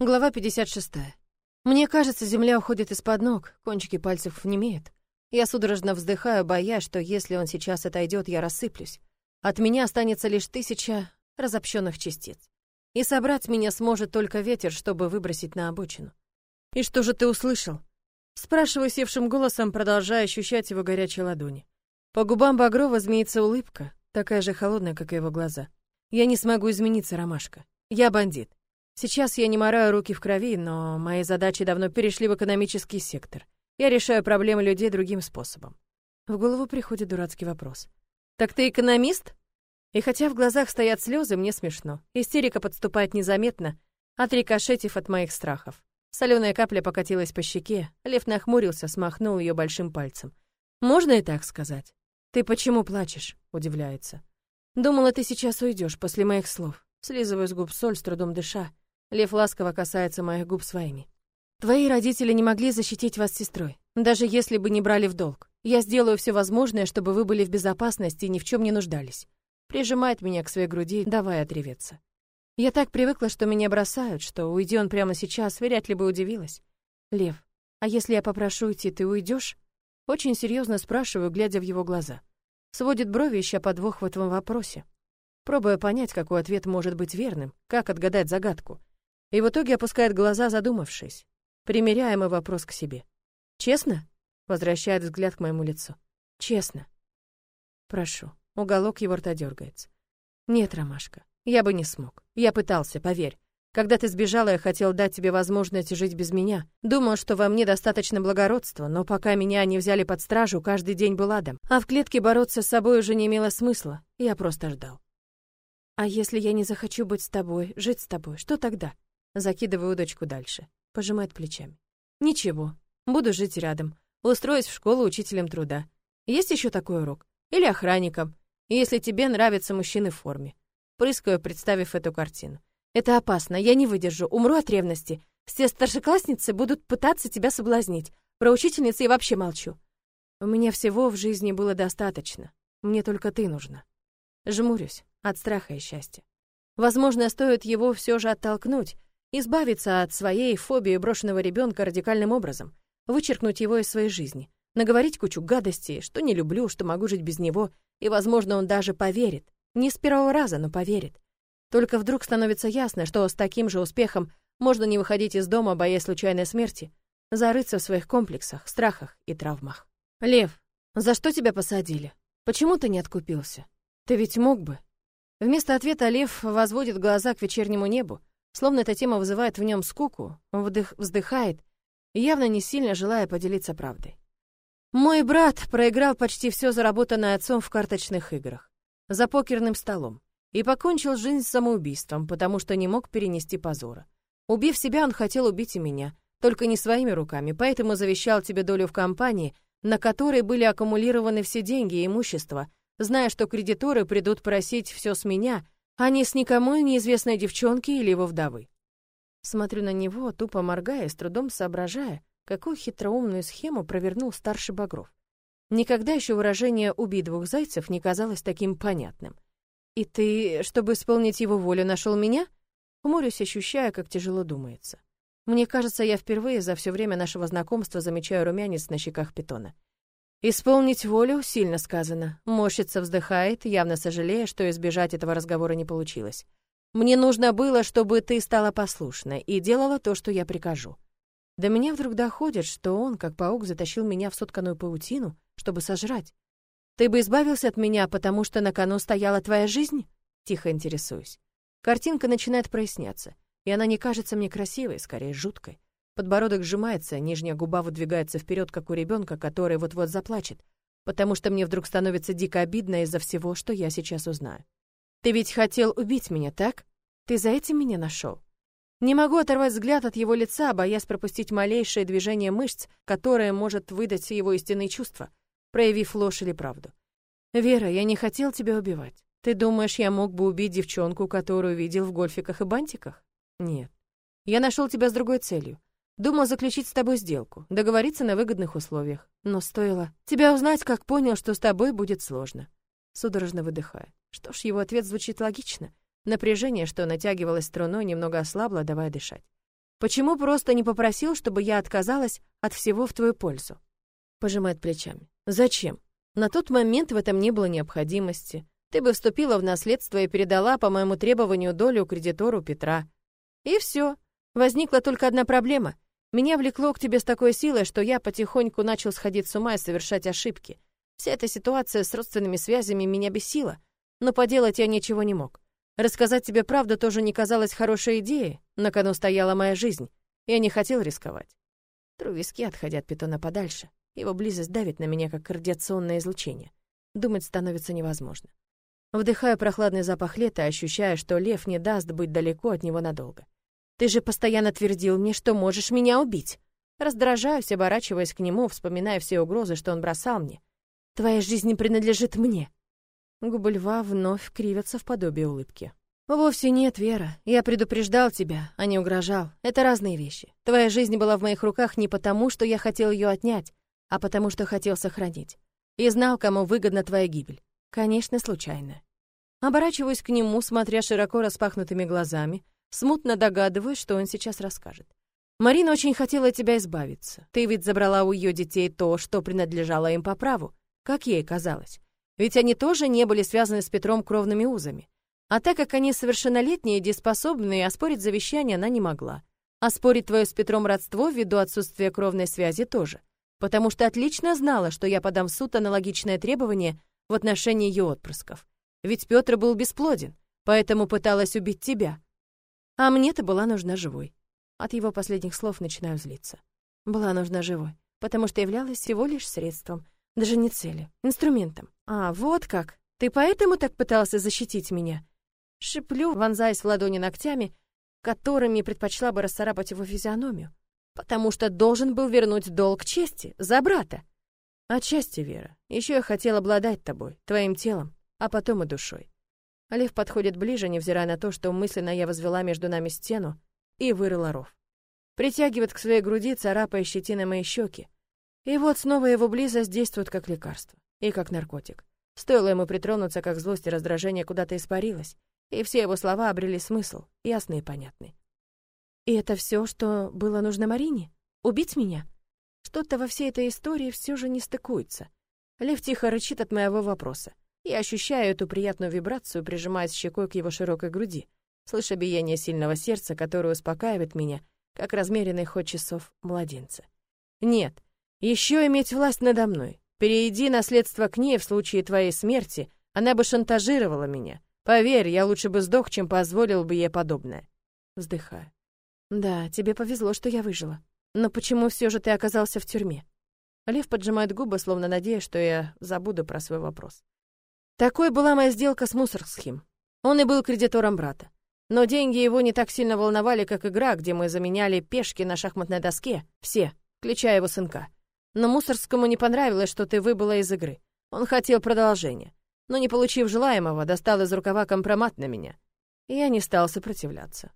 Глава 56. Мне кажется, земля уходит из-под ног, кончики пальцев немеют. Я судорожно вздыхаю, боясь, что если он сейчас отойдет, я рассыплюсь. От меня останется лишь тысяча разобщенных частиц. И собрать меня сможет только ветер, чтобы выбросить на обочину. «И что же ты услышал?» Спрашиваю севшим голосом, продолжая ощущать его горячие ладони. По губам Багрова змеится улыбка, такая же холодная, как и его глаза. «Я не смогу измениться, Ромашка. Я бандит. Сейчас я не мораю руки в крови, но мои задачи давно перешли в экономический сектор. Я решаю проблемы людей другим способом. В голову приходит дурацкий вопрос. «Так ты экономист?» И хотя в глазах стоят слезы, мне смешно. Истерика подступает незаметно, отрикошетив от моих страхов. Соленая капля покатилась по щеке, Лев нахмурился, смахнул ее большим пальцем. «Можно и так сказать?» «Ты почему плачешь?» — удивляется. «Думала, ты сейчас уйдешь после моих слов». Слизываю с губ соль, с трудом дыша. Лев ласково касается моих губ своими. Твои родители не могли защитить вас с сестрой, даже если бы не брали в долг. Я сделаю все возможное, чтобы вы были в безопасности и ни в чем не нуждались. Прижимает меня к своей груди, давая отреветься. Я так привыкла, что меня бросают, что уйди он прямо сейчас, вряд ли бы удивилась. Лев, а если я попрошу уйти, ты уйдешь? Очень серьезно спрашиваю, глядя в его глаза. Сводит брови, ища подвох в этом вопросе. Пробуя понять, какой ответ может быть верным, как отгадать загадку и в итоге опускает глаза, задумавшись. Примеряя мой вопрос к себе. «Честно?» — возвращает взгляд к моему лицу. «Честно». «Прошу». Уголок его рта дергается. «Нет, Ромашка, я бы не смог. Я пытался, поверь. Когда ты сбежала, я хотел дать тебе возможность жить без меня. Думал, что во мне достаточно благородства, но пока меня не взяли под стражу, каждый день был адом. А в клетке бороться с собой уже не имело смысла. Я просто ждал. А если я не захочу быть с тобой, жить с тобой, что тогда? Закидываю удочку дальше. Пожимает плечами. Ничего, буду жить рядом. Устроюсь в школу учителем труда. Есть еще такой урок? Или охранником, если тебе нравятся мужчины в форме. Прыскаю, представив эту картину. Это опасно, я не выдержу, умру от ревности. Все старшеклассницы будут пытаться тебя соблазнить. Про учительницы я вообще молчу. У меня всего в жизни было достаточно. Мне только ты нужна. Жмурюсь от страха и счастья. Возможно, стоит его все же оттолкнуть, избавиться от своей фобии брошенного ребенка радикальным образом, вычеркнуть его из своей жизни, наговорить кучу гадостей, что не люблю, что могу жить без него, и, возможно, он даже поверит. Не с первого раза, но поверит. Только вдруг становится ясно, что с таким же успехом можно не выходить из дома, боясь случайной смерти, зарыться в своих комплексах, страхах и травмах. «Лев, за что тебя посадили? Почему ты не откупился? Ты ведь мог бы». Вместо ответа Лев возводит глаза к вечернему небу, Словно эта тема вызывает в нем скуку, он вдых, вздыхает, явно не сильно желая поделиться правдой. Мой брат проиграл почти все заработанное отцом в карточных играх, за покерным столом, и покончил жизнь самоубийством, потому что не мог перенести позора. Убив себя, он хотел убить и меня, только не своими руками, поэтому завещал тебе долю в компании, на которой были аккумулированы все деньги и имущество, зная, что кредиторы придут просить все с меня, а не с никому неизвестной девчонки или его вдовы. Смотрю на него, тупо моргая, с трудом соображая, какую хитроумную схему провернул старший Багров. Никогда еще выражение «убей двух зайцев» не казалось таким понятным. «И ты, чтобы исполнить его волю, нашел меня?» Хмурюсь, ощущая, как тяжело думается. Мне кажется, я впервые за все время нашего знакомства замечаю румянец на щеках питона. Исполнить волю сильно сказано. Мощица вздыхает, явно сожалея, что избежать этого разговора не получилось. Мне нужно было, чтобы ты стала послушной и делала то, что я прикажу. До меня вдруг доходит, что он, как паук, затащил меня в сотканную паутину, чтобы сожрать. Ты бы избавился от меня, потому что на кону стояла твоя жизнь? Тихо интересуюсь. Картинка начинает проясняться, и она не кажется мне красивой, скорее жуткой. Подбородок сжимается, нижняя губа выдвигается вперед, как у ребенка, который вот-вот заплачет, потому что мне вдруг становится дико обидно из-за всего, что я сейчас узнаю. Ты ведь хотел убить меня, так? Ты за этим меня нашел? Не могу оторвать взгляд от его лица, боясь пропустить малейшее движение мышц, которое может выдать его истинные чувства, проявив ложь или правду. Вера, я не хотел тебя убивать. Ты думаешь, я мог бы убить девчонку, которую видел в гольфиках и бантиках? Нет. Я нашел тебя с другой целью. Думал заключить с тобой сделку, договориться на выгодных условиях. Но стоило тебя узнать, как понял, что с тобой будет сложно. Судорожно выдыхая. Что ж, его ответ звучит логично. Напряжение, что натягивалось струной, немного ослабло, давая дышать. Почему просто не попросил, чтобы я отказалась от всего в твою пользу? Пожимает плечами. Зачем? На тот момент в этом не было необходимости. Ты бы вступила в наследство и передала по моему требованию долю кредитору Петра. И все. Возникла только одна проблема. Меня влекло к тебе с такой силой, что я потихоньку начал сходить с ума и совершать ошибки. Вся эта ситуация с родственными связями меня бесила, но поделать я ничего не мог. Рассказать тебе правду тоже не казалось хорошей идеей, на кону стояла моя жизнь. Я не хотел рисковать. Тру виски, отходя от питона подальше. Его близость давит на меня, как радиационное излучение. Думать становится невозможно. Вдыхаю прохладный запах лета, ощущая, что лев не даст быть далеко от него надолго. Ты же постоянно твердил мне, что можешь меня убить. Раздражаюсь, оборачиваясь к нему, вспоминая все угрозы, что он бросал мне. Твоя жизнь не принадлежит мне. Губы льва вновь кривятся в подобие улыбки. Вовсе нет, Вера. Я предупреждал тебя, а не угрожал. Это разные вещи. Твоя жизнь была в моих руках не потому, что я хотел ее отнять, а потому что хотел сохранить. И знал, кому выгодна твоя гибель. Конечно, случайно. Оборачиваюсь к нему, смотря широко распахнутыми глазами, смутно догадываюсь, что он сейчас расскажет. Марина очень хотела тебя избавиться. Ты ведь забрала у ее детей то, что принадлежало им по праву, как ей казалось. Ведь они тоже не были связаны с Петром кровными узами. А так как они совершеннолетние и дееспособные, оспорить завещание она не могла. Оспорить твое с Петром родство ввиду отсутствия кровной связи тоже. Потому что отлично знала, что я подам в суд аналогичное требование в отношении ее отпрысков. Ведь Петр был бесплоден, поэтому пыталась убить тебя. А мне-то была нужна живой. От его последних слов начинаю злиться. Была нужна живой, потому что являлась всего лишь средством, даже не целью, инструментом. А, вот как. Ты поэтому так пытался защитить меня? Шиплю, вонзаясь в ладони ногтями, которыми предпочла бы расцарапать его физиономию. Потому что должен был вернуть долг чести за брата. Отчасти, Вера. Еще я хотел обладать тобой, твоим телом, а потом и душой. Лев подходит ближе, невзирая на то, что мысленно я возвела между нами стену и вырыла ров. Притягивает к своей груди, царапая щетиной мои щеки, и вот снова его близость действует как лекарство и как наркотик. Стоило ему притронуться, как злость и раздражение куда-то испарилось, и все его слова обрели смысл, ясный и понятный. И это все, что было нужно Марине? Убить меня? Что-то во всей этой истории все же не стыкуется. Лев тихо рычит от моего вопроса. Я ощущаю эту приятную вибрацию, прижимаясь щекой к его широкой груди, слыша биение сильного сердца, которое успокаивает меня, как размеренный ход часов младенца. Нет, еще иметь власть надо мной. Перейди наследство к ней в случае твоей смерти, она бы шантажировала меня. Поверь, я лучше бы сдох, чем позволил бы ей подобное. Вздыхаю. Да, тебе повезло, что я выжила. Но почему все же ты оказался в тюрьме? Лев поджимает губы, словно надеясь, что я забуду про свой вопрос. Такой была моя сделка с Мусоргсхим. Он и был кредитором брата. Но деньги его не так сильно волновали, как игра, где мы заменяли пешки на шахматной доске, все, включая его сынка. Но Мусорскому не понравилось, что ты выбыла из игры. Он хотел продолжения. Но не получив желаемого, достал из рукава компромат на меня. И я не стал сопротивляться.